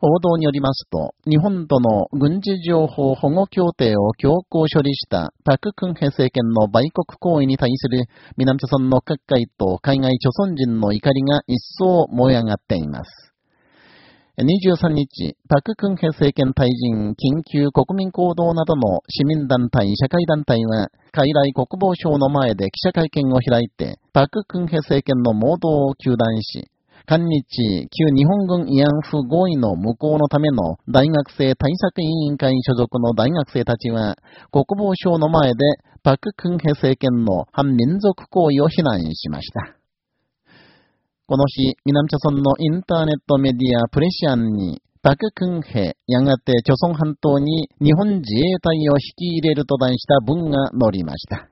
報道によりますと、日本との軍事情報保護協定を強行処理したパク・クンヘ政権の売国行為に対する南朝村の各界と海外諸村人の怒りが一層燃え上がっています。23日、パク・クンヘ政権退陣緊急国民行動などの市民団体、社会団体は、海来国防省の前で記者会見を開いて、パク・クンヘ政権の盲導を求断し、韓日、旧日本軍慰安婦合意の無効のための大学生対策委員会所属の大学生たちは、国防省の前でパク・クンヘ政権の反民族行為を非難しました。この日、南朝村のインターネットメディアプレシアンに、パク・クンヘ、やがて朝鮮半島に日本自衛隊を引き入れると題した文が載りました。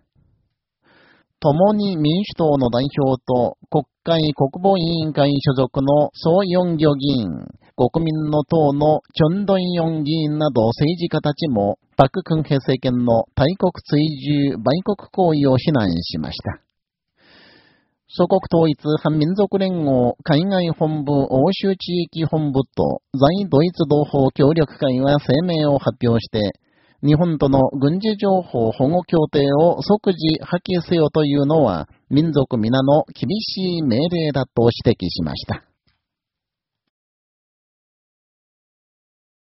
共に民主党の代表と国会国防委員会所属の総四漁議員、国民の党のチョンドンヨン議員など政治家たちも、パク・クンヘ政権の大国追従売国行為を非難しました。祖国統一反民族連合海外本部欧州地域本部と在ドイツ同胞協力会は声明を発表して、日本との軍事情報保護協定を即時破棄せよというのは、民族皆の厳しい命令だと指摘しました。